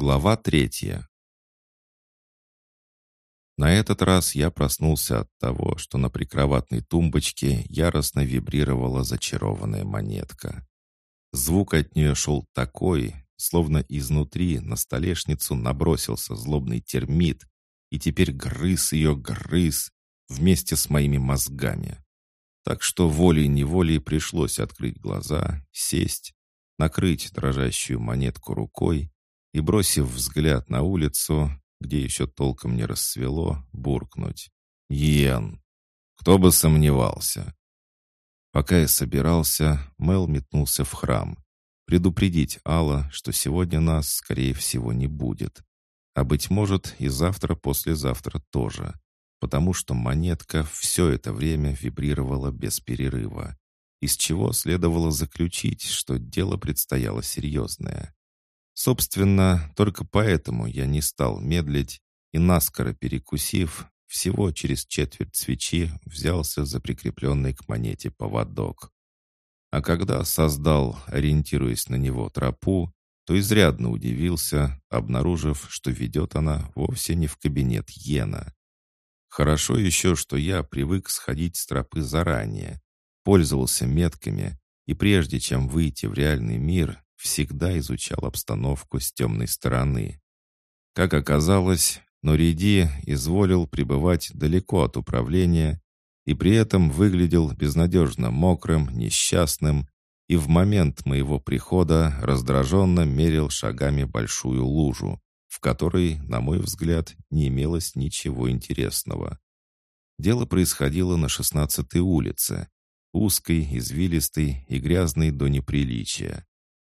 Глава третья. На этот раз я проснулся от того, что на прикроватной тумбочке яростно вибрировала зачарованная монетка. Звук от нее шел такой, словно изнутри на столешницу набросился злобный термит и теперь грыз ее, грыз вместе с моими мозгами. Так что волей-неволей пришлось открыть глаза, сесть, накрыть дрожащую монетку рукой и, бросив взгляд на улицу, где еще толком не рассвело, буркнуть. «Йен! Кто бы сомневался!» Пока я собирался, Мел метнулся в храм. Предупредить Алла, что сегодня нас, скорее всего, не будет. А быть может, и завтра-послезавтра тоже. Потому что монетка все это время вибрировала без перерыва. Из чего следовало заключить, что дело предстояло серьезное. Собственно, только поэтому я не стал медлить и, наскоро перекусив, всего через четверть свечи взялся за прикрепленный к монете поводок. А когда создал, ориентируясь на него, тропу, то изрядно удивился, обнаружив, что ведет она вовсе не в кабинет Йена. Хорошо еще, что я привык сходить с тропы заранее, пользовался метками, и прежде чем выйти в реальный мир, всегда изучал обстановку с темной стороны. Как оказалось, Нориди изволил пребывать далеко от управления и при этом выглядел безнадежно мокрым, несчастным и в момент моего прихода раздраженно мерил шагами большую лужу, в которой, на мой взгляд, не имелось ничего интересного. Дело происходило на шестнадцатой улице, узкой, извилистой и грязной до неприличия.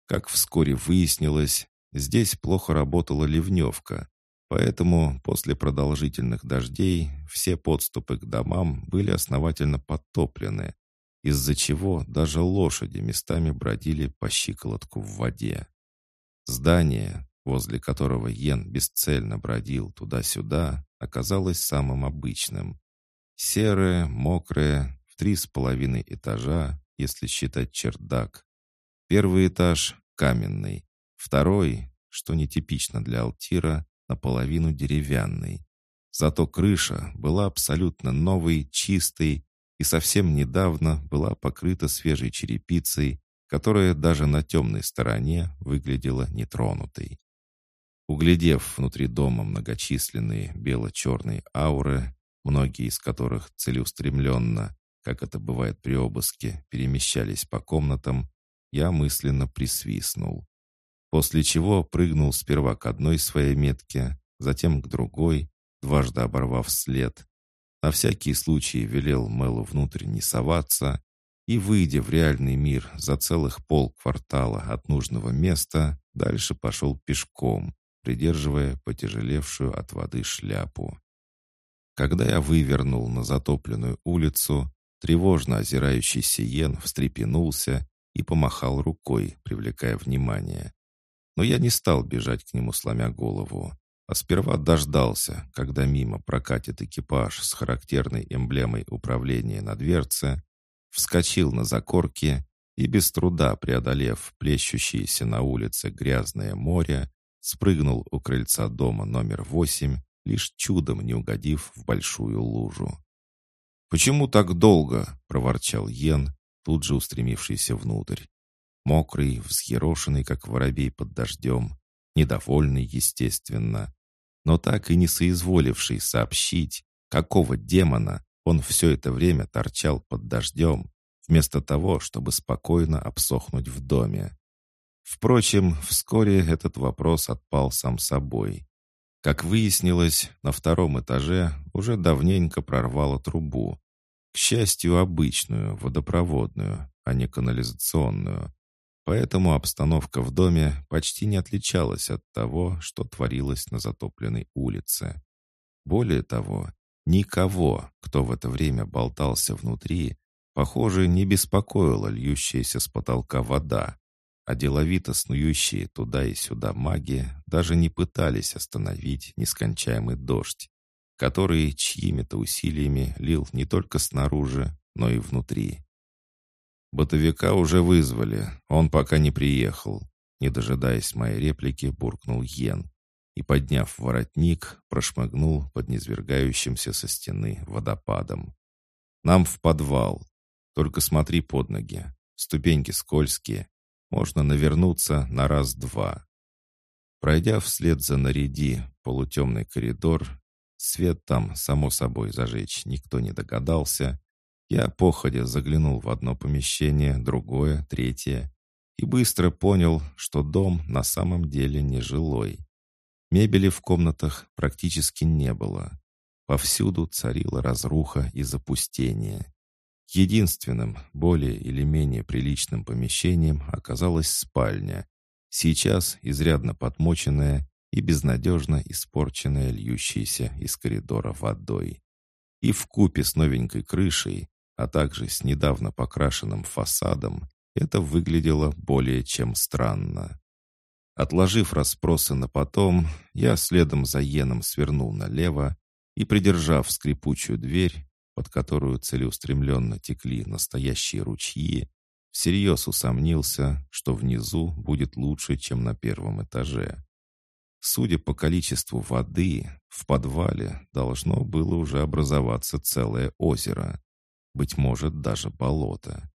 Как вскоре выяснилось, здесь плохо работала ливневка, поэтому после продолжительных дождей все подступы к домам были основательно подтоплены, из-за чего даже лошади местами бродили по щиколотку в воде. Здание, возле которого Йен бесцельно бродил туда-сюда, оказалось самым обычным. Серое, мокрое, в три с половиной этажа, если считать чердак, Первый этаж — каменный, второй, что нетипично для Алтира, наполовину деревянный. Зато крыша была абсолютно новой, чистой и совсем недавно была покрыта свежей черепицей, которая даже на темной стороне выглядела нетронутой. Углядев внутри дома многочисленные бело-черные ауры, многие из которых целеустремленно, как это бывает при обыске, перемещались по комнатам, я мысленно присвистнул. После чего прыгнул сперва к одной своей метке, затем к другой, дважды оборвав след. На всякий случай велел Мэлу внутрь не соваться и, выйдя в реальный мир за целых полквартала от нужного места, дальше пошел пешком, придерживая потяжелевшую от воды шляпу. Когда я вывернул на затопленную улицу, тревожно озирающийся Йен встрепенулся и помахал рукой, привлекая внимание. Но я не стал бежать к нему, сломя голову, а сперва дождался, когда мимо прокатит экипаж с характерной эмблемой управления на дверце, вскочил на закорки и, без труда преодолев плещущееся на улице грязное море, спрыгнул у крыльца дома номер восемь, лишь чудом не угодив в большую лужу. «Почему так долго?» — проворчал Йен, тут же устремившийся внутрь. Мокрый, взъерошенный, как воробей под дождем, недовольный, естественно, но так и не соизволивший сообщить, какого демона он все это время торчал под дождем, вместо того, чтобы спокойно обсохнуть в доме. Впрочем, вскоре этот вопрос отпал сам собой. Как выяснилось, на втором этаже уже давненько прорвало трубу, к счастью, обычную, водопроводную, а не канализационную. Поэтому обстановка в доме почти не отличалась от того, что творилось на затопленной улице. Более того, никого, кто в это время болтался внутри, похоже, не беспокоила льющаяся с потолка вода, а деловито снующие туда и сюда маги даже не пытались остановить нескончаемый дождь, который чьими-то усилиями лил не только снаружи, но и внутри. Бытовика уже вызвали, он пока не приехал. не дожидаясь моей реплики, буркнул Йен и, подняв воротник, прошмыгнул под низвергающимся со стены водопадом. «Нам в подвал. Только смотри под ноги. Ступеньки скользкие. Можно навернуться на раз-два». Пройдя вслед за наряди полутемный коридор, свет там, само собой, зажечь никто не догадался, я походя заглянул в одно помещение, другое, третье, и быстро понял, что дом на самом деле не жилой. Мебели в комнатах практически не было. Повсюду царила разруха и запустение. Единственным, более или менее приличным помещением оказалась спальня, сейчас изрядно подмоченная и безнадежно испорченная льющейся из коридора водой. И в купе с новенькой крышей, а также с недавно покрашенным фасадом, это выглядело более чем странно. Отложив расспросы на потом, я следом за Йеном свернул налево и, придержав скрипучую дверь, под которую целеустремленно текли настоящие ручьи, всерьез усомнился, что внизу будет лучше, чем на первом этаже. Судя по количеству воды, в подвале должно было уже образоваться целое озеро, быть может, даже болото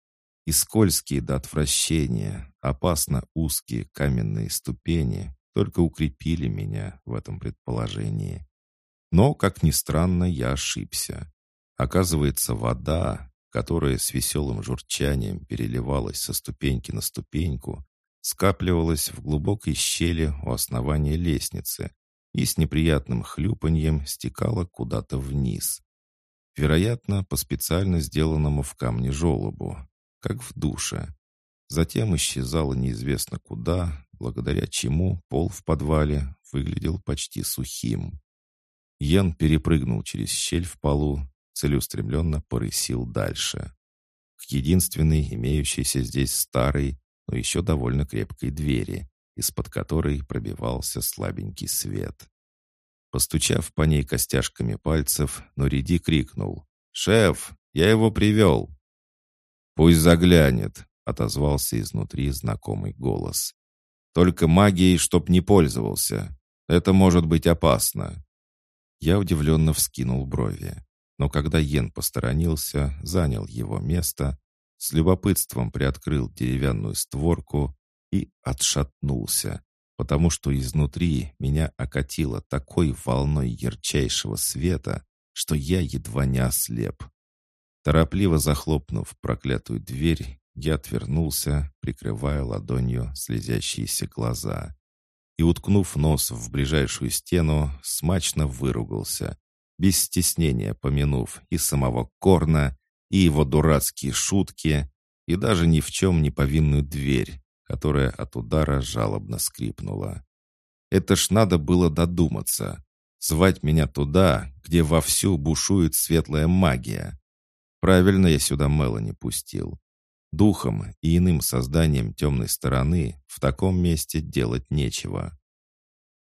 и скользкие до отвращения, опасно узкие каменные ступени только укрепили меня в этом предположении. Но, как ни странно, я ошибся. Оказывается, вода, которая с веселым журчанием переливалась со ступеньки на ступеньку, скапливалась в глубокой щели у основания лестницы и с неприятным хлюпаньем стекала куда-то вниз. Вероятно, по специально сделанному в камне желобу, как в душе. Затем исчезала неизвестно куда, благодаря чему пол в подвале выглядел почти сухим. Йен перепрыгнул через щель в полу, целеустремленно порысил дальше. К единственной имеющейся здесь старой, но еще довольно крепкой двери, из-под которой пробивался слабенький свет. Постучав по ней костяшками пальцев, Нориди крикнул. «Шеф, я его привел!» «Пусть заглянет», — отозвался изнутри знакомый голос. «Только магией, чтоб не пользовался. Это может быть опасно». Я удивленно вскинул брови. Но когда Йен посторонился, занял его место, с любопытством приоткрыл деревянную створку и отшатнулся, потому что изнутри меня окатило такой волной ярчайшего света, что я едва не ослеп. Торопливо захлопнув проклятую дверь, я отвернулся, прикрывая ладонью слезящиеся глаза. И, уткнув нос в ближайшую стену, смачно выругался, без стеснения помянув и самого Корна, и его дурацкие шутки, и даже ни в чем не повинную дверь, которая от удара жалобно скрипнула. Это ж надо было додуматься. Звать меня туда, где вовсю бушует светлая магия. Правильно я сюда Мелани пустил. Духом и иным созданием темной стороны в таком месте делать нечего.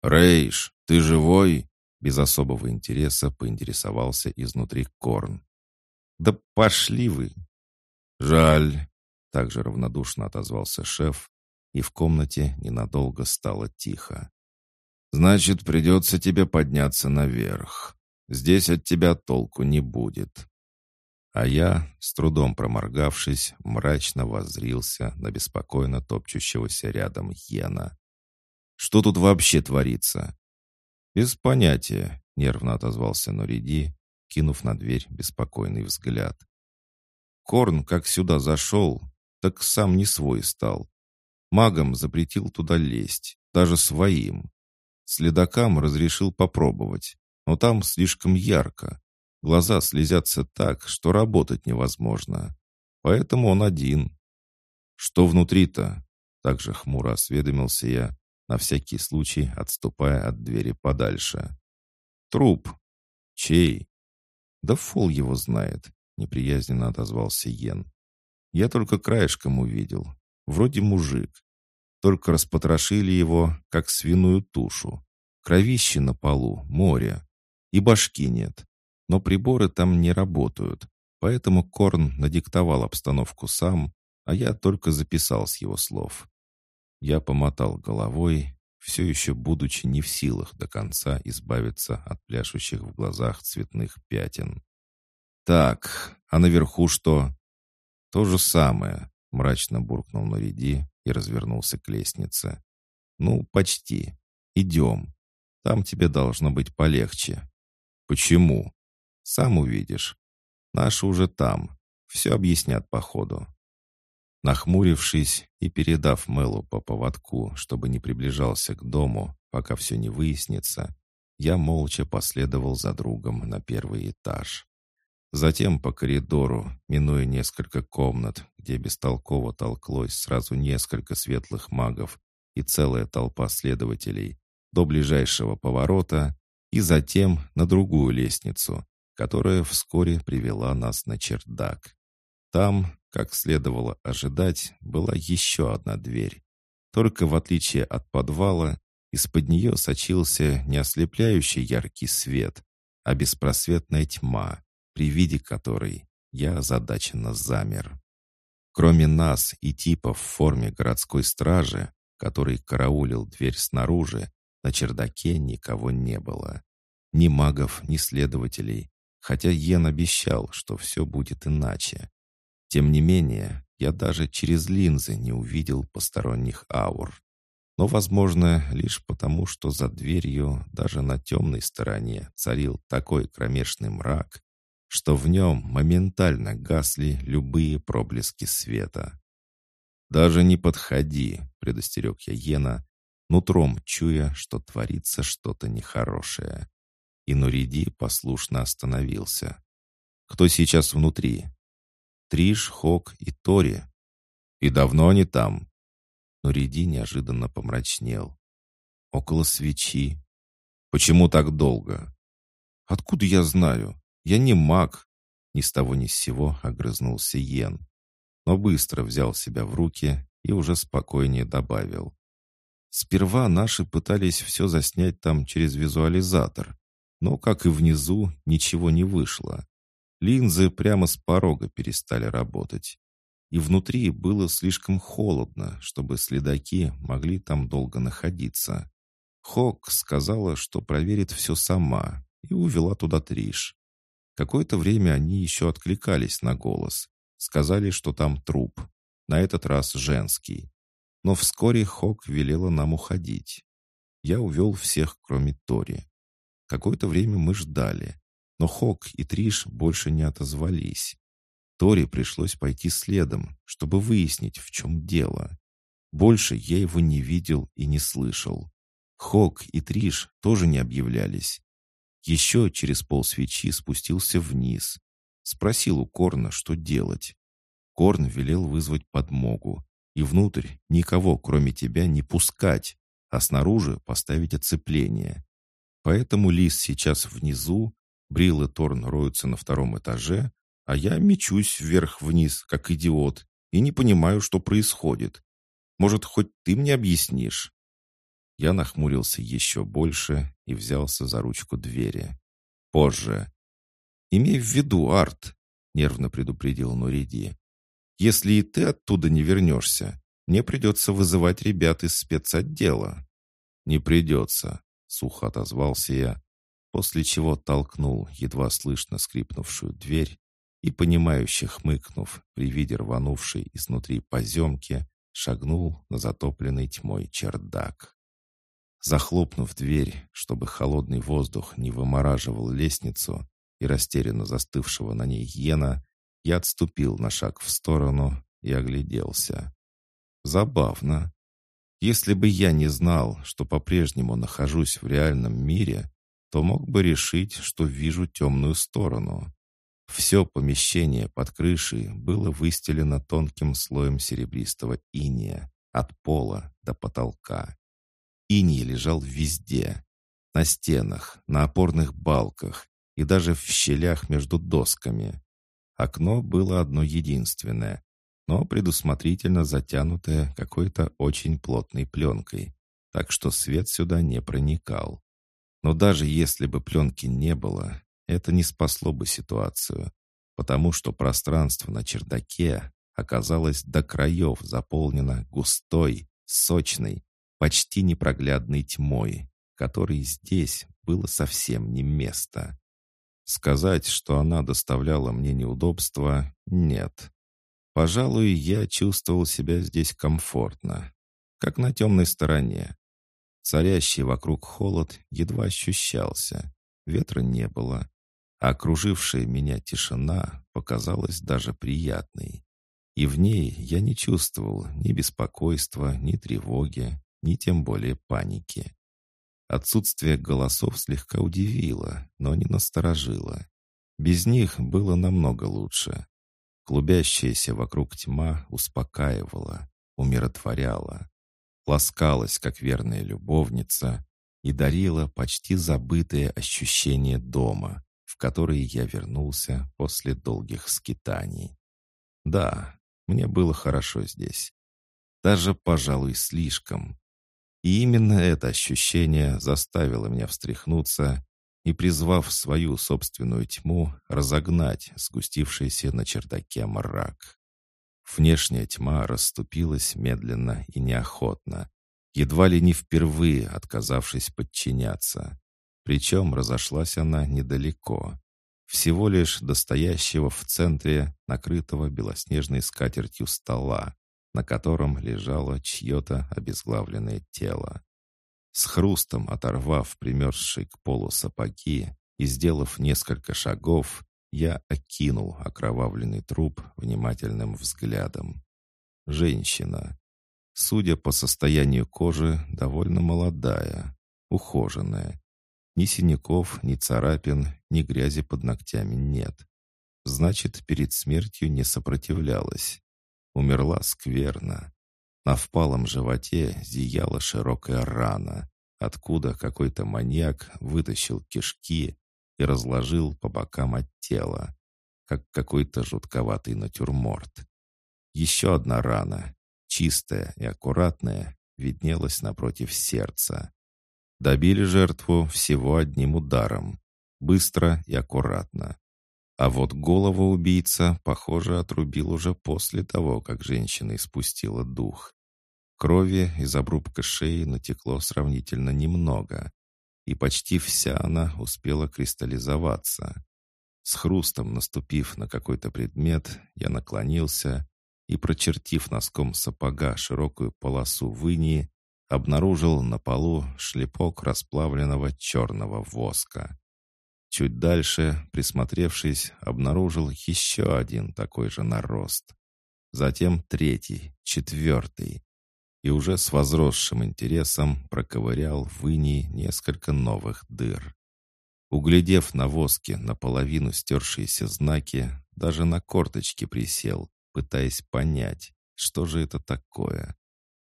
«Рейш, ты живой?» Без особого интереса поинтересовался изнутри Корн. «Да пошли вы!» «Жаль!» Также равнодушно отозвался шеф, и в комнате ненадолго стало тихо. «Значит, придется тебе подняться наверх. Здесь от тебя толку не будет. А я, с трудом проморгавшись, мрачно воззрился на беспокойно топчущегося рядом Йена. «Что тут вообще творится?» «Без понятия», — нервно отозвался Нориди, кинув на дверь беспокойный взгляд. Корн, как сюда зашел, так сам не свой стал. Магам запретил туда лезть, даже своим. Следакам разрешил попробовать, но там слишком ярко, Глаза слезятся так, что работать невозможно. Поэтому он один. Что внутри-то? Также хмуро осведомился я, на всякий случай отступая от двери подальше. Труп. Чей? Да фол его знает, неприязненно отозвался Йен. Я только краешком увидел. Вроде мужик. Только распотрошили его, как свиную тушу. Кровище на полу, море. И башки нет но приборы там не работают, поэтому Корн надиктовал обстановку сам, а я только записал с его слов. Я помотал головой, все еще будучи не в силах до конца избавиться от пляшущих в глазах цветных пятен. «Так, а наверху что?» «То же самое», — мрачно буркнул Нориди и развернулся к лестнице. «Ну, почти. Идем. Там тебе должно быть полегче». «Почему?» «Сам увидишь. Наши уже там. Все объяснят по ходу». Нахмурившись и передав Мэлу по поводку, чтобы не приближался к дому, пока все не выяснится, я молча последовал за другом на первый этаж. Затем по коридору, минуя несколько комнат, где бестолково толклось сразу несколько светлых магов и целая толпа следователей, до ближайшего поворота и затем на другую лестницу, которая вскоре привела нас на чердак. Там, как следовало ожидать, была еще одна дверь. Только в отличие от подвала, из-под нее сочился не ослепляющий яркий свет, а беспросветная тьма, при виде которой я озадаченно замер. Кроме нас и типа в форме городской стражи, который караулил дверь снаружи, на чердаке никого не было. Ни магов, ни следователей, хотя Йен обещал, что все будет иначе. Тем не менее, я даже через линзы не увидел посторонних аур. Но, возможно, лишь потому, что за дверью, даже на темной стороне, царил такой кромешный мрак, что в нем моментально гасли любые проблески света. «Даже не подходи», — предостерег я Йена, нутром чуя, что творится что-то нехорошее. И Нуриди послушно остановился. «Кто сейчас внутри?» «Триш, Хок и Тори. И давно они там?» Нуриди неожиданно помрачнел. «Около свечи. Почему так долго?» «Откуда я знаю? «Я не маг!» Ни с того ни с сего огрызнулся Йен. Но быстро взял себя в руки и уже спокойнее добавил. Сперва наши пытались все заснять там через визуализатор, но, как и внизу, ничего не вышло. Линзы прямо с порога перестали работать. И внутри было слишком холодно, чтобы следаки могли там долго находиться. Хок сказала, что проверит все сама, и увела туда Триш. Какое-то время они еще откликались на голос. Сказали, что там труп. На этот раз женский. Но вскоре Хок велела нам уходить. Я увел всех, кроме Тори. Какое-то время мы ждали. Но Хок и Триш больше не отозвались. Тори пришлось пойти следом, чтобы выяснить, в чем дело. Больше я его не видел и не слышал. Хок и Триш тоже не объявлялись. Еще через полсвечи спустился вниз. Спросил у Корна, что делать. Корн велел вызвать подмогу. И внутрь никого, кроме тебя, не пускать, а снаружи поставить оцепление. Поэтому Лис сейчас внизу, Брил и Торн роются на втором этаже, а я мечусь вверх-вниз, как идиот, и не понимаю, что происходит. Может, хоть ты мне объяснишь?» Я нахмурился еще больше и взялся за ручку двери. «Позже». «Имей в виду, Арт», — нервно предупредил Нуриди. «Если и ты оттуда не вернешься, мне придется вызывать ребят из спецотдела». «Не придется», — сухо отозвался я, после чего толкнул едва слышно скрипнувшую дверь и, понимающе хмыкнув при виде рванувшей изнутри поземки, шагнул на затопленный тьмой чердак. Захлопнув дверь, чтобы холодный воздух не вымораживал лестницу и растерянно застывшего на ней Йена, я отступил на шаг в сторону и огляделся. Забавно. Если бы я не знал, что по-прежнему нахожусь в реальном мире, то мог бы решить, что вижу темную сторону. Все помещение под крышей было выстелено тонким слоем серебристого иния, от пола до потолка. Иний лежал везде. На стенах, на опорных балках и даже в щелях между досками. Окно было одно единственное, но предусмотрительно затянутое какой-то очень плотной пленкой, так что свет сюда не проникал. Но даже если бы пленки не было, это не спасло бы ситуацию, потому что пространство на чердаке оказалось до краев заполнено густой, сочной, почти непроглядной тьмой, которой здесь было совсем не место. Сказать, что она доставляла мне неудобства, нет. Пожалуй, я чувствовал себя здесь комфортно, как на темной стороне. Царящий вокруг холод едва ощущался, ветра не было, а окружившая меня тишина показалась даже приятной. И в ней я не чувствовал ни беспокойства, ни тревоги, ни тем более паники. Отсутствие голосов слегка удивило, но не насторожило. Без них было намного лучше. Клубящаяся вокруг тьма успокаивала, умиротворяла, ласкалась, как верная любовница, и дарила почти забытое ощущение дома, в который я вернулся после долгих скитаний. Да, мне было хорошо здесь. Даже, пожалуй, слишком. И именно это ощущение заставило меня встряхнуться и, призвав свою собственную тьму, разогнать сгустившийся на чердаке мрак. Внешняя тьма расступилась медленно и неохотно, едва ли не впервые отказавшись подчиняться. Причем разошлась она недалеко, всего лишь до стоящего в центре накрытого белоснежной скатертью стола, на котором лежало чье-то обезглавленное тело. С хрустом оторвав примерзшие к полу сапоги и сделав несколько шагов, я окинул окровавленный труп внимательным взглядом. Женщина. Судя по состоянию кожи, довольно молодая, ухоженная, ни синяков, ни царапин, ни грязи под ногтями нет. Значит, перед смертью не сопротивлялась. Умерла скверно. На впалом животе зияла широкая рана, откуда какой-то маньяк вытащил кишки и разложил по бокам от тела, как какой-то жутковатый натюрморт. Еще одна рана, чистая и аккуратная, виднелась напротив сердца. Добили жертву всего одним ударом, быстро и аккуратно. А вот голову убийца, похоже, отрубил уже после того, как женщина испустила дух. Крови из обрубка шеи натекло сравнительно немного, и почти вся она успела кристаллизоваться. С хрустом наступив на какой-то предмет, я наклонился и, прочертив носком сапога широкую полосу выни, обнаружил на полу шлепок расплавленного черного воска. Чуть дальше, присмотревшись, обнаружил еще один такой же нарост. Затем третий, четвертый. И уже с возросшим интересом проковырял в инии несколько новых дыр. Углядев на воске наполовину стершиеся знаки, даже на корточки присел, пытаясь понять, что же это такое.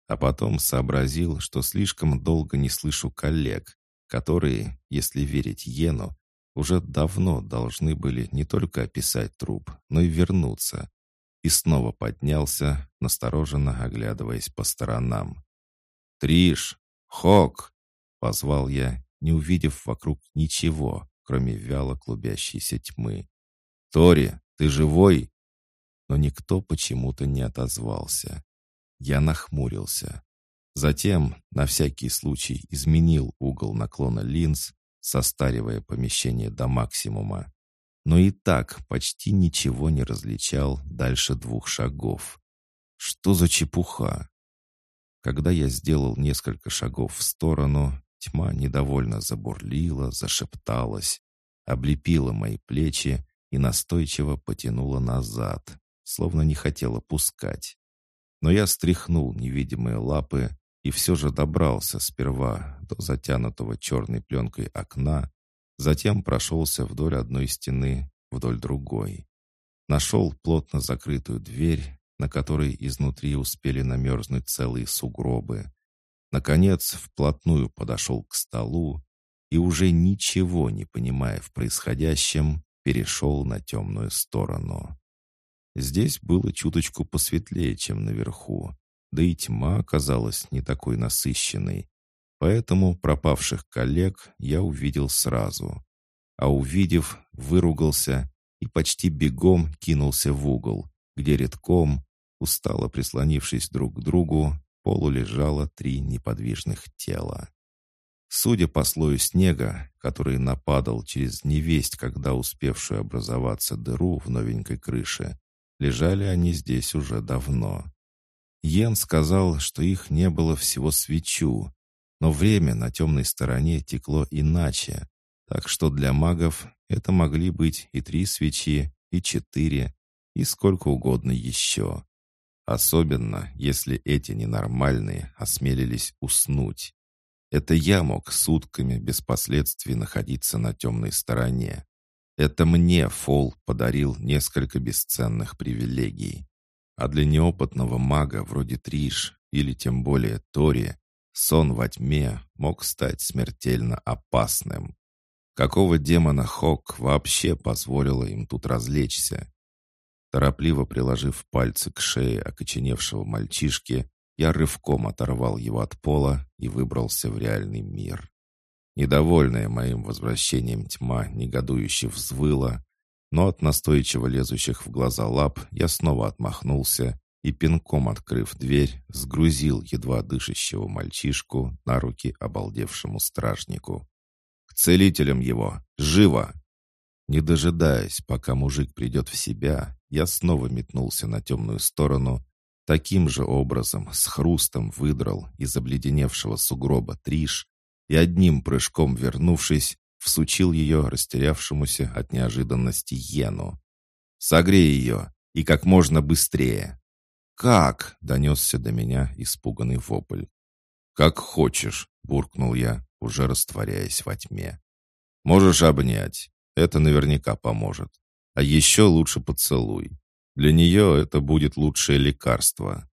А потом сообразил, что слишком долго не слышу коллег, которые, если верить Йену, уже давно должны были не только описать труп, но и вернуться. И снова поднялся, настороженно оглядываясь по сторонам. «Триш! Хок!» — позвал я, не увидев вокруг ничего, кроме вяло клубящейся тьмы. «Тори, ты живой?» Но никто почему-то не отозвался. Я нахмурился. Затем, на всякий случай, изменил угол наклона линз, состаривая помещение до максимума. Но и так почти ничего не различал дальше двух шагов. Что за чепуха? Когда я сделал несколько шагов в сторону, тьма недовольно забурлила, зашепталась, облепила мои плечи и настойчиво потянула назад, словно не хотела пускать. Но я стряхнул невидимые лапы и все же добрался сперва до затянутого черной пленкой окна, затем прошелся вдоль одной стены, вдоль другой. Нашел плотно закрытую дверь, на которой изнутри успели намерзнуть целые сугробы. Наконец, вплотную подошел к столу и, уже ничего не понимая в происходящем, перешел на темную сторону. Здесь было чуточку посветлее, чем наверху, да и тьма оказалась не такой насыщенной. Поэтому пропавших коллег я увидел сразу. А увидев, выругался и почти бегом кинулся в угол, где редком, устало прислонившись друг к другу, полу лежало три неподвижных тела. Судя по слою снега, который нападал через невесть, когда успевшую образоваться дыру в новенькой крыше, лежали они здесь уже давно. Йен сказал, что их не было всего свечу, но время на темной стороне текло иначе, так что для магов это могли быть и три свечи, и четыре, и сколько угодно еще. Особенно, если эти ненормальные осмелились уснуть. Это я мог сутками без последствий находиться на темной стороне. Это мне Фол подарил несколько бесценных привилегий. А для неопытного мага вроде Триш или тем более Тори сон во тьме мог стать смертельно опасным. Какого демона Хок вообще позволила им тут развлечься? Торопливо приложив пальцы к шее окоченевшего мальчишки, я рывком оторвал его от пола и выбрался в реальный мир. Недовольная моим возвращением тьма негодующе взвыла, но от настойчиво лезущих в глаза лап я снова отмахнулся и, пинком открыв дверь, сгрузил едва дышащего мальчишку на руки обалдевшему стражнику. «К целителям его! Живо!» Не дожидаясь, пока мужик придет в себя, я снова метнулся на темную сторону Таким же образом с хрустом выдрал из обледеневшего сугроба Триш и одним прыжком вернувшись, всучил ее растерявшемуся от неожиданности Йену. «Согрей ее! И как можно быстрее!» «Как?» — донесся до меня испуганный вопль. «Как хочешь», — буркнул я, уже растворяясь во тьме. «Можешь обнять. Это наверняка поможет. А еще лучше поцелуй. Для нее это будет лучшее лекарство.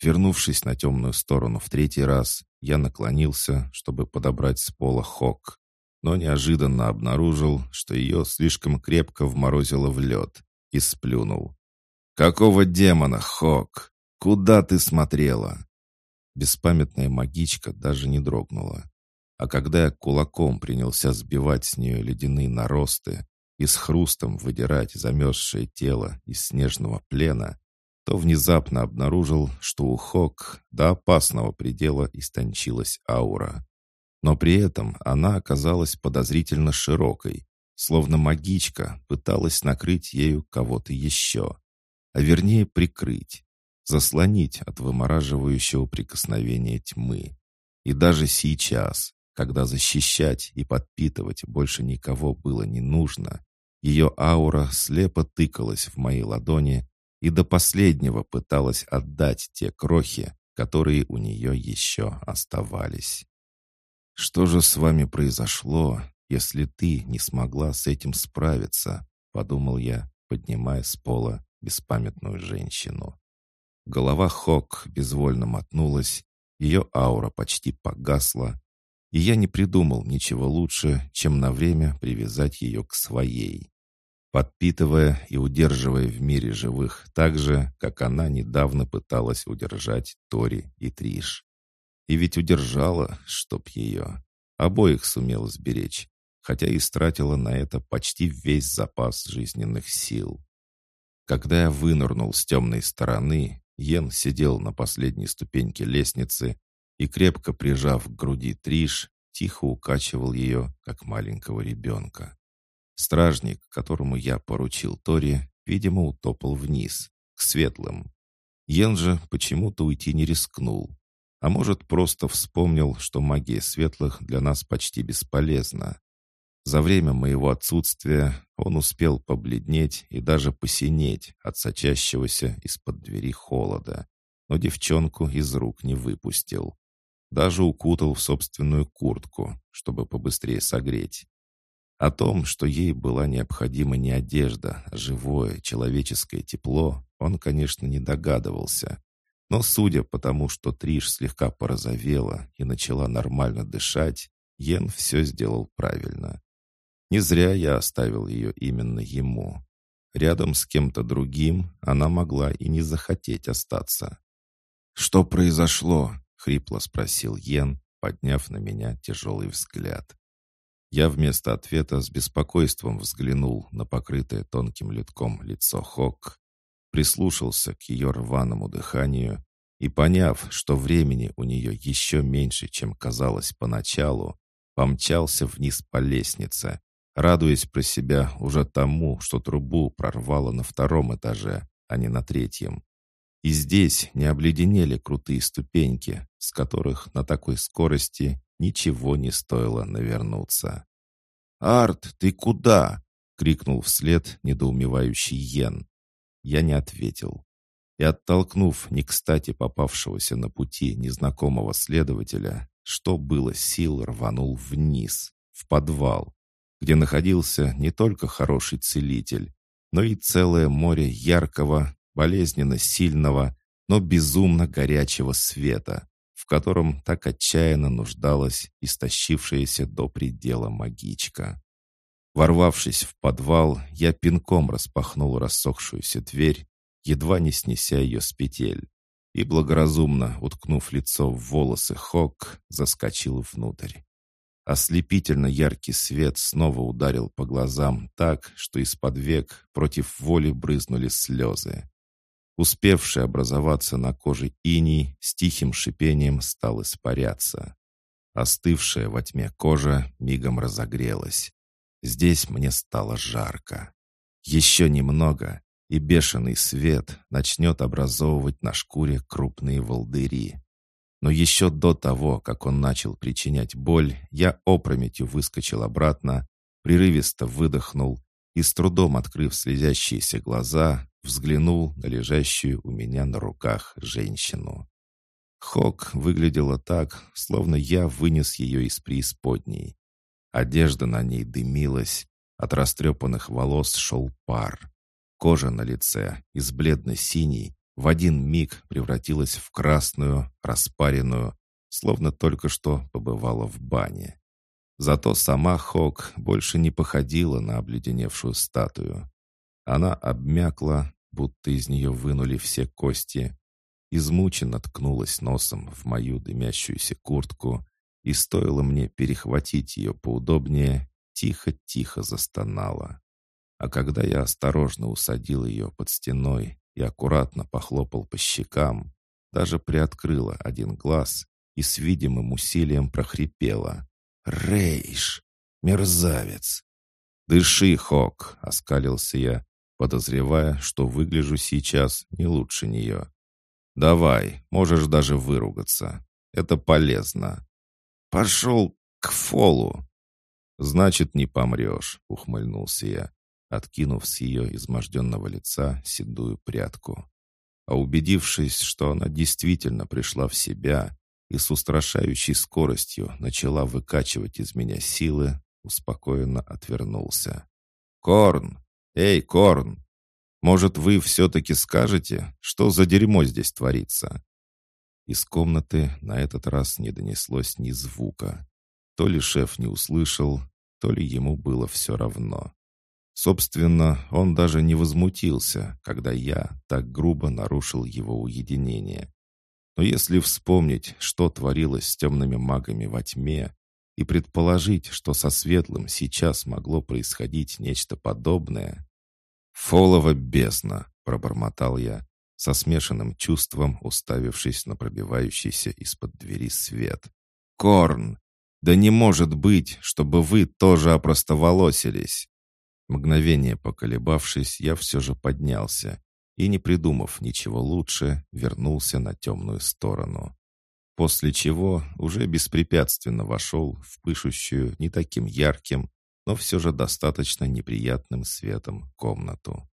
Вернувшись на темную сторону в третий раз, я наклонился, чтобы подобрать с пола хок, но неожиданно обнаружил, что ее слишком крепко вморозило в лед, и сплюнул. «Какого демона, Хок? Куда ты смотрела?» Беспамятная магичка даже не дрогнула. А когда я кулаком принялся сбивать с нее ледяные наросты, и с хрустом выдирать замерзшее тело из снежного плена, то внезапно обнаружил, что у Хок до опасного предела истончилась аура. Но при этом она оказалась подозрительно широкой, словно магичка пыталась накрыть ею кого-то еще, а вернее прикрыть, заслонить от вымораживающего прикосновения тьмы. И даже сейчас, когда защищать и подпитывать больше никого было не нужно, ее аура слепо тыкалась в мои ладони и до последнего пыталась отдать те крохи, которые у нее еще оставались. «Что же с вами произошло, если ты не смогла с этим справиться?» — подумал я, поднимая с пола беспамятную женщину. Голова Хок безвольно мотнулась, ее аура почти погасла, и я не придумал ничего лучше, чем на время привязать ее к своей подпитывая и удерживая в мире живых так же, как она недавно пыталась удержать Тори и Триш. И ведь удержала, чтоб ее. Обоих сумела сберечь, хотя и стратила на это почти весь запас жизненных сил. Когда я вынырнул с темной стороны, Йен сидел на последней ступеньке лестницы и, крепко прижав к груди Триш, тихо укачивал ее, как маленького ребенка. Стражник, которому я поручил Тори, видимо, утопал вниз, к светлым. Йен же почему-то уйти не рискнул. А может, просто вспомнил, что магия светлых для нас почти бесполезна. За время моего отсутствия он успел побледнеть и даже посинеть от сочащегося из-под двери холода, но девчонку из рук не выпустил. Даже укутал в собственную куртку, чтобы побыстрее согреть. О том, что ей была необходима не одежда, а живое человеческое тепло, он, конечно, не догадывался. Но судя по тому, что Триш слегка порозовела и начала нормально дышать, Йен все сделал правильно. Не зря я оставил ее именно ему. Рядом с кем-то другим она могла и не захотеть остаться. «Что произошло?» — хрипло спросил Йен, подняв на меня тяжелый взгляд. Я вместо ответа с беспокойством взглянул на покрытое тонким литком лицо Хок, прислушался к ее рваному дыханию И поняв, что времени у нее еще меньше, чем казалось поначалу, помчался вниз по лестнице, радуясь про себя уже тому, что трубу прорвало на втором этаже, а не на третьем. И здесь не обледенели крутые ступеньки, с которых на такой скорости ничего не стоило навернуться. «Арт, ты куда?» — крикнул вслед недоумевающий Йен. Я не ответил. И оттолкнув не кстати попавшегося на пути незнакомого следователя, что было сил, рванул вниз, в подвал, где находился не только хороший целитель, но и целое море яркого, болезненно сильного, но безумно горячего света, в котором так отчаянно нуждалась истощившаяся до предела магичка. Ворвавшись в подвал, я пинком распахнул рассохшуюся дверь, едва не снеся ее с петель, и, благоразумно уткнув лицо в волосы Хок, заскочил внутрь. Ослепительно яркий свет снова ударил по глазам так, что из-под век против воли брызнули слезы. Успевший образоваться на коже иней с тихим шипением стал испаряться. Остывшая во тьме кожа мигом разогрелась. Здесь мне стало жарко. Еще немного, и бешеный свет начнет образовывать на шкуре крупные волдыри. Но еще до того, как он начал причинять боль, я опрометью выскочил обратно, прерывисто выдохнул и, с трудом открыв слезящиеся глаза, взглянул на лежащую у меня на руках женщину. Хок выглядела так, словно я вынес ее из преисподней. Одежда на ней дымилась, от растрепанных волос шел пар. Кожа на лице из бледно-синей в один миг превратилась в красную, распаренную, словно только что побывала в бане. Зато сама Хок больше не походила на обледеневшую статую. Она обмякла, будто из нее вынули все кости, измученно ткнулась носом в мою дымящуюся куртку, и стоило мне перехватить ее поудобнее, тихо-тихо застонала. А когда я осторожно усадил ее под стеной и аккуратно похлопал по щекам, даже приоткрыла один глаз и с видимым усилием прохрипела. «Рейш! Мерзавец!» «Дыши, Хок!» — оскалился я, подозревая, что выгляжу сейчас не лучше нее. «Давай, можешь даже выругаться. Это полезно». «Пошел к фолу!» «Значит, не помрешь», — ухмыльнулся я откинув с ее изможденного лица седую прядку. А убедившись, что она действительно пришла в себя и с устрашающей скоростью начала выкачивать из меня силы, успокоенно отвернулся. «Корн! Эй, Корн! Может, вы все-таки скажете, что за дерьмо здесь творится?» Из комнаты на этот раз не донеслось ни звука. То ли шеф не услышал, то ли ему было все равно. Собственно, он даже не возмутился, когда я так грубо нарушил его уединение. Но если вспомнить, что творилось с темными магами во тьме, и предположить, что со светлым сейчас могло происходить нечто подобное... «Фолова бездна!» — пробормотал я, со смешанным чувством уставившись на пробивающийся из-под двери свет. «Корн! Да не может быть, чтобы вы тоже опростоволосились!» Мгновение поколебавшись, я все же поднялся и, не придумав ничего лучше, вернулся на темную сторону. После чего уже беспрепятственно вошел в пышущую не таким ярким, но все же достаточно неприятным светом комнату.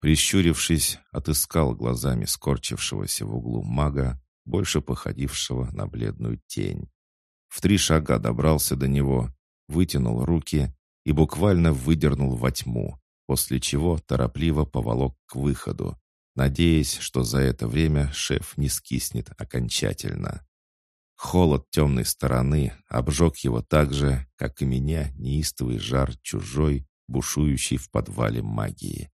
Прищурившись, отыскал глазами скорчившегося в углу мага, больше походившего на бледную тень. В три шага добрался до него, вытянул руки и буквально выдернул во тьму, после чего торопливо поволок к выходу, надеясь, что за это время шеф не скиснет окончательно. Холод темной стороны обжег его так же, как и меня неистовый жар чужой, бушующий в подвале магии.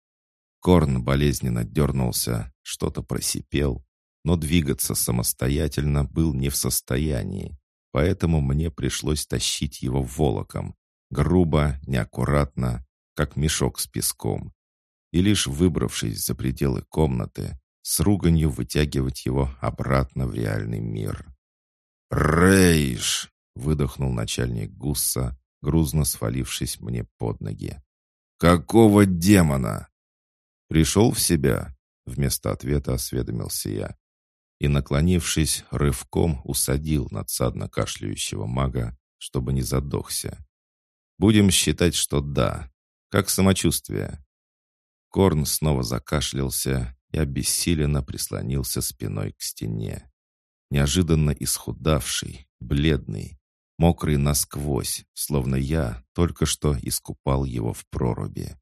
Корн болезненно дернулся, что-то просипел, но двигаться самостоятельно был не в состоянии, поэтому мне пришлось тащить его волоком, грубо, неаккуратно, как мешок с песком. И лишь выбравшись за пределы комнаты, с руганью вытягивать его обратно в реальный мир. «Рейш!» — выдохнул начальник Гусса, грузно свалившись мне под ноги. «Какого демона?» «Пришел в себя?» — вместо ответа осведомился я. И, наклонившись, рывком усадил надсадно кашляющего мага, чтобы не задохся. «Будем считать, что да. Как самочувствие?» Корн снова закашлялся и обессиленно прислонился спиной к стене. Неожиданно исхудавший, бледный, мокрый насквозь, словно я только что искупал его в проруби.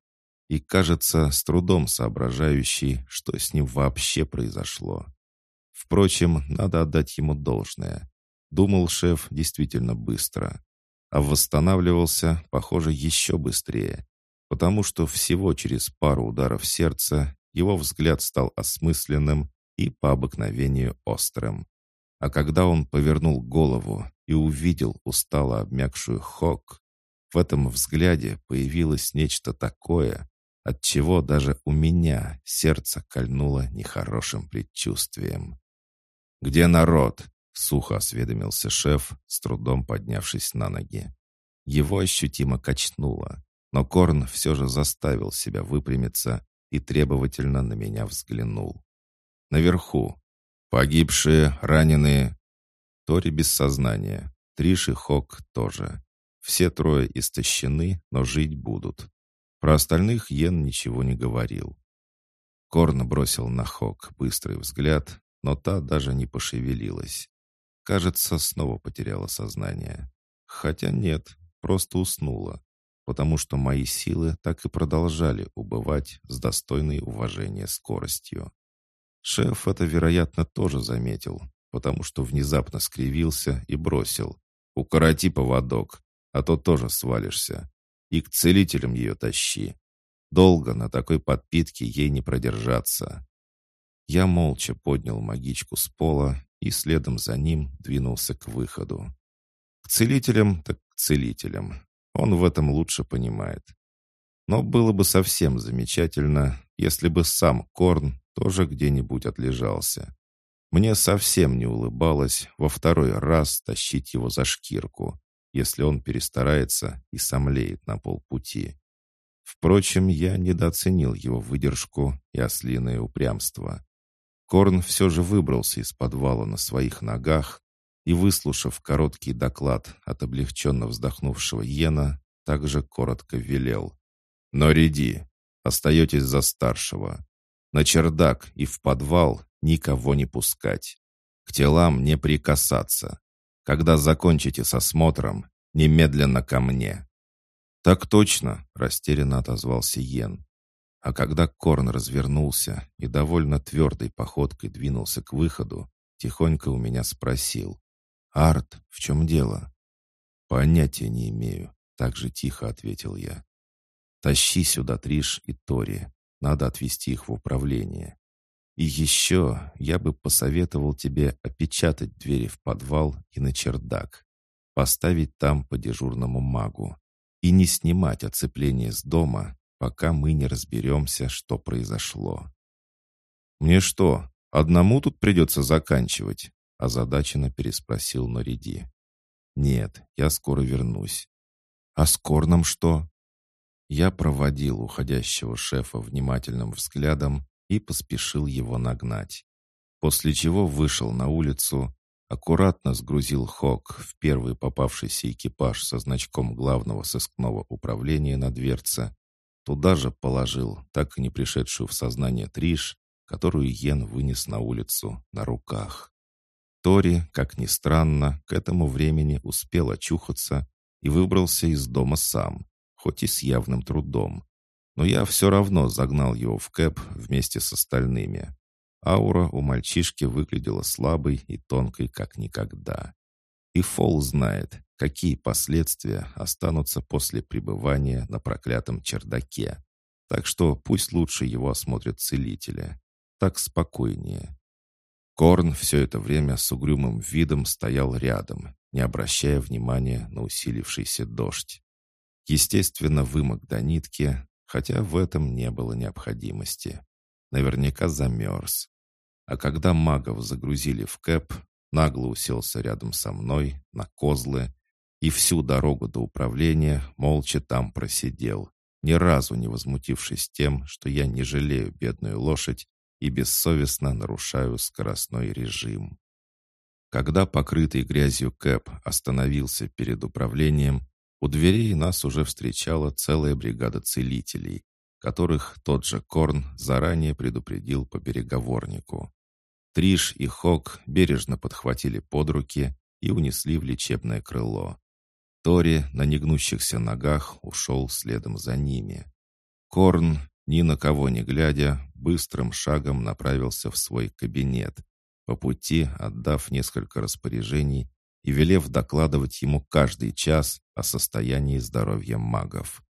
И, кажется, с трудом соображающий, что с ним вообще произошло. Впрочем, надо отдать ему должное. Думал шеф действительно быстро. А восстанавливался, похоже, еще быстрее, потому что всего через пару ударов сердца его взгляд стал осмысленным и по обыкновению острым. А когда он повернул голову и увидел устало обмякшую Хок, в этом взгляде появилось нечто такое, от чего даже у меня сердце кольнуло нехорошим предчувствием. «Где народ?» — сухо осведомился шеф, с трудом поднявшись на ноги. Его ощутимо качнуло, но Корн все же заставил себя выпрямиться и требовательно на меня взглянул. «Наверху. Погибшие, раненые...» Тори без сознания. Триш и Хок тоже. Все трое истощены, но жить будут. Про остальных Йен ничего не говорил. Корн бросил на Хок быстрый взгляд, но та даже не пошевелилась. Кажется, снова потеряла сознание. Хотя нет, просто уснула потому что мои силы так и продолжали убывать с достойной уважения скоростью. Шеф это, вероятно, тоже заметил, потому что внезапно скривился и бросил. «Укороти поводок, а то тоже свалишься. И к целителям ее тащи. Долго на такой подпитке ей не продержаться». Я молча поднял магичку с пола и следом за ним двинулся к выходу. К целителям так к целителям. Он в этом лучше понимает. Но было бы совсем замечательно, если бы сам Корн тоже где-нибудь отлежался. Мне совсем не улыбалось во второй раз тащить его за шкирку, если он перестарается и сомлеет на полпути. Впрочем, я недооценил его выдержку и ослиное упрямство. Корн все же выбрался из подвала на своих ногах и, выслушав короткий доклад от облегченно вздохнувшего Йена, также коротко велел. «Но реди, остаетесь за старшего. На чердак и в подвал никого не пускать. К телам не прикасаться. Когда закончите с осмотром, немедленно ко мне». «Так точно», — растерянно отозвался Йен. А когда Корн развернулся и довольно твердой походкой двинулся к выходу, тихонько у меня спросил. «Арт, в чем дело?» «Понятия не имею», — так же тихо ответил я. «Тащи сюда Триш и Тори. Надо отвезти их в управление. И еще я бы посоветовал тебе опечатать двери в подвал и на чердак, поставить там по дежурному магу и не снимать оцепление с дома, пока мы не разберемся, что произошло. «Мне что, одному тут придется заканчивать?» озадаченно переспросил Нориди. «Нет, я скоро вернусь». «А с Корном что?» Я проводил уходящего шефа внимательным взглядом и поспешил его нагнать. После чего вышел на улицу, аккуратно сгрузил Хок в первый попавшийся экипаж со значком главного сыскного управления на дверце, туда же положил так и не пришедшую в сознание Триш, которую Йен вынес на улицу на руках. Тори, как ни странно, к этому времени успел очухаться и выбрался из дома сам, хоть и с явным трудом. Но я все равно загнал его в кэп вместе с остальными. Аура у мальчишки выглядела слабой и тонкой, как никогда. И Фол знает, какие последствия останутся после пребывания на проклятом чердаке. Так что пусть лучше его осмотрят целители. Так спокойнее. Корн все это время с угрюмым видом стоял рядом, не обращая внимания на усилившийся дождь. Естественно, вымок до нитки, хотя в этом не было необходимости. Наверняка замерз. А когда магов загрузили в кэп, нагло уселся рядом со мной на козлы и всю дорогу до управления молча там просидел, ни разу не возмутившись тем, что я не жалею бедную лошадь и бессовестно нарушаю скоростной режим. Когда покрытый грязью Кэп остановился перед управлением, у дверей нас уже встречала целая бригада целителей, которых тот же Корн заранее предупредил по переговорнику. Триш и Хок бережно подхватили под руки и унесли в лечебное крыло. Тори на негнущихся ногах ушел следом за ними. Корн, ни на кого не глядя, быстрым шагом направился в свой кабинет, по пути отдав несколько распоряжений и велев докладывать ему каждый час о состоянии здоровья магов.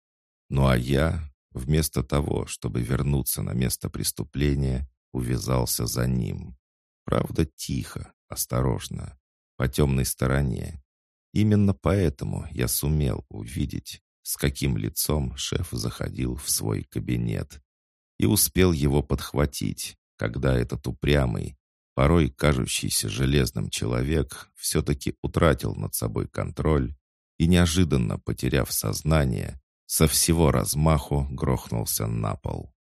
Ну а я, вместо того, чтобы вернуться на место преступления, увязался за ним. Правда, тихо, осторожно, по темной стороне. Именно поэтому я сумел увидеть, с каким лицом шеф заходил в свой кабинет и успел его подхватить, когда этот упрямый, порой кажущийся железным человек все-таки утратил над собой контроль и, неожиданно потеряв сознание, со всего размаху грохнулся на пол.